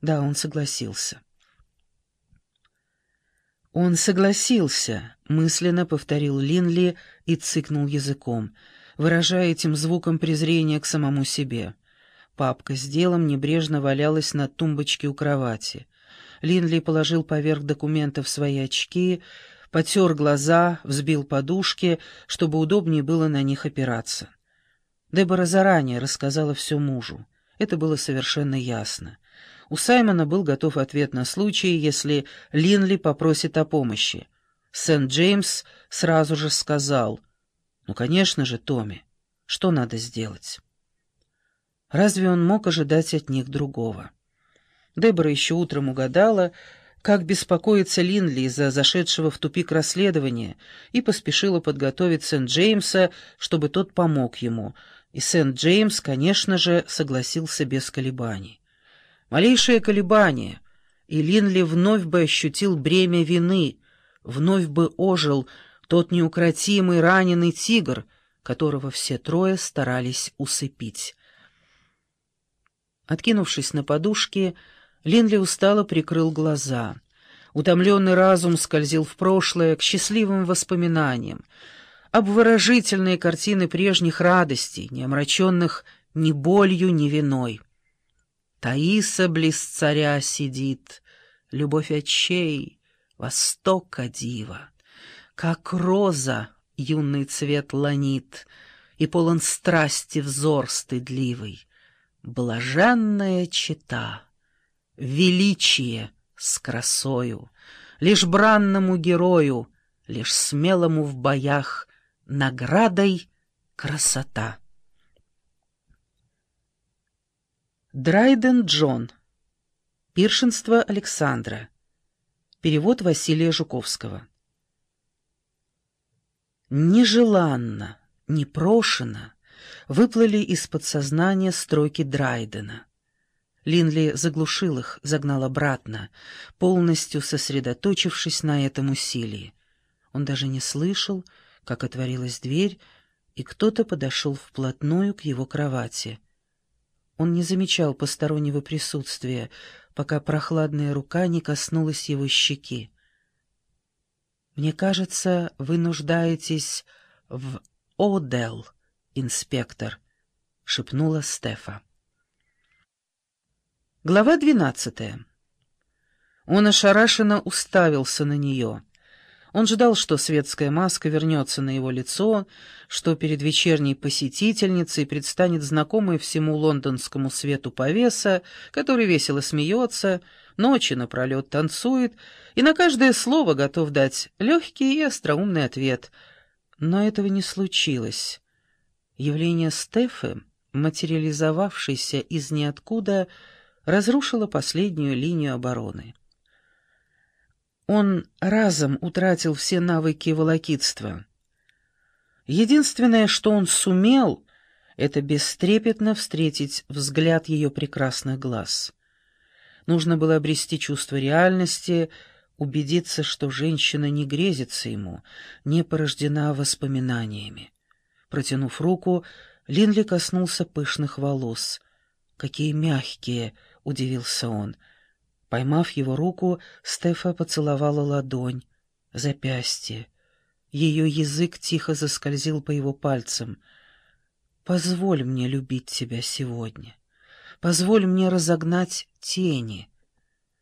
Да, он согласился. «Он согласился», — мысленно повторил Линли и цыкнул языком, выражая этим звуком презрение к самому себе. Папка с делом небрежно валялась на тумбочке у кровати. Линли положил поверх документов свои очки, потер глаза, взбил подушки, чтобы удобнее было на них опираться. Дебора заранее рассказала все мужу. Это было совершенно ясно. У Саймона был готов ответ на случай, если Линли попросит о помощи. Сент-Джеймс сразу же сказал, «Ну, конечно же, Томми, что надо сделать?» Разве он мог ожидать от них другого? Дебора еще утром угадала, как беспокоится Линли из-за зашедшего в тупик расследования, и поспешила подготовить Сент-Джеймса, чтобы тот помог ему, и Сент-Джеймс, конечно же, согласился без колебаний. Малейшее колебание, и Линли вновь бы ощутил бремя вины, вновь бы ожил тот неукротимый раненый тигр, которого все трое старались усыпить. Откинувшись на подушке, Линли устало прикрыл глаза. Утомленный разум скользил в прошлое, к счастливым воспоминаниям, обворожительные картины прежних радостей, не омраченных ни болью, ни виной. Таиса близ царя сидит, любовь очей, востока дива. Как роза юный цвет ланит, и полон страсти взор стыдливый. Блаженная чита, величие с красою, Лишь бранному герою, лишь смелому в боях Наградой красота. Драйден Джон. Пиршенство Александра. Перевод Василия Жуковского. Нежеланно, непрошено выплыли из подсознания строки Драйдена. Линли заглушил их, загнал обратно, полностью сосредоточившись на этом усилии. Он даже не слышал, как отворилась дверь, и кто-то подошел вплотную к его кровати — он не замечал постороннего присутствия, пока прохладная рука не коснулась его щеки. «Мне кажется, вы нуждаетесь в Одел, инспектор», — шепнула Стефа. Глава двенадцатая. Он ошарашенно уставился на нее — он ждал, что светская маска вернется на его лицо, что перед вечерней посетительницей предстанет знакомый всему лондонскому свету повеса, который весело смеется, ночи напролет танцует и на каждое слово готов дать легкий и остроумный ответ. Но этого не случилось. Явление Стефы, материализовавшейся из ниоткуда, разрушило последнюю линию обороны. Он разом утратил все навыки волокитства. Единственное, что он сумел, это бестрепетно встретить взгляд ее прекрасных глаз. Нужно было обрести чувство реальности, убедиться, что женщина не грезится ему, не порождена воспоминаниями. Протянув руку, Линли коснулся пышных волос. «Какие мягкие!» — удивился он — Поймав его руку, Стефа поцеловала ладонь, запястье. Ее язык тихо заскользил по его пальцам. «Позволь мне любить тебя сегодня. Позволь мне разогнать тени.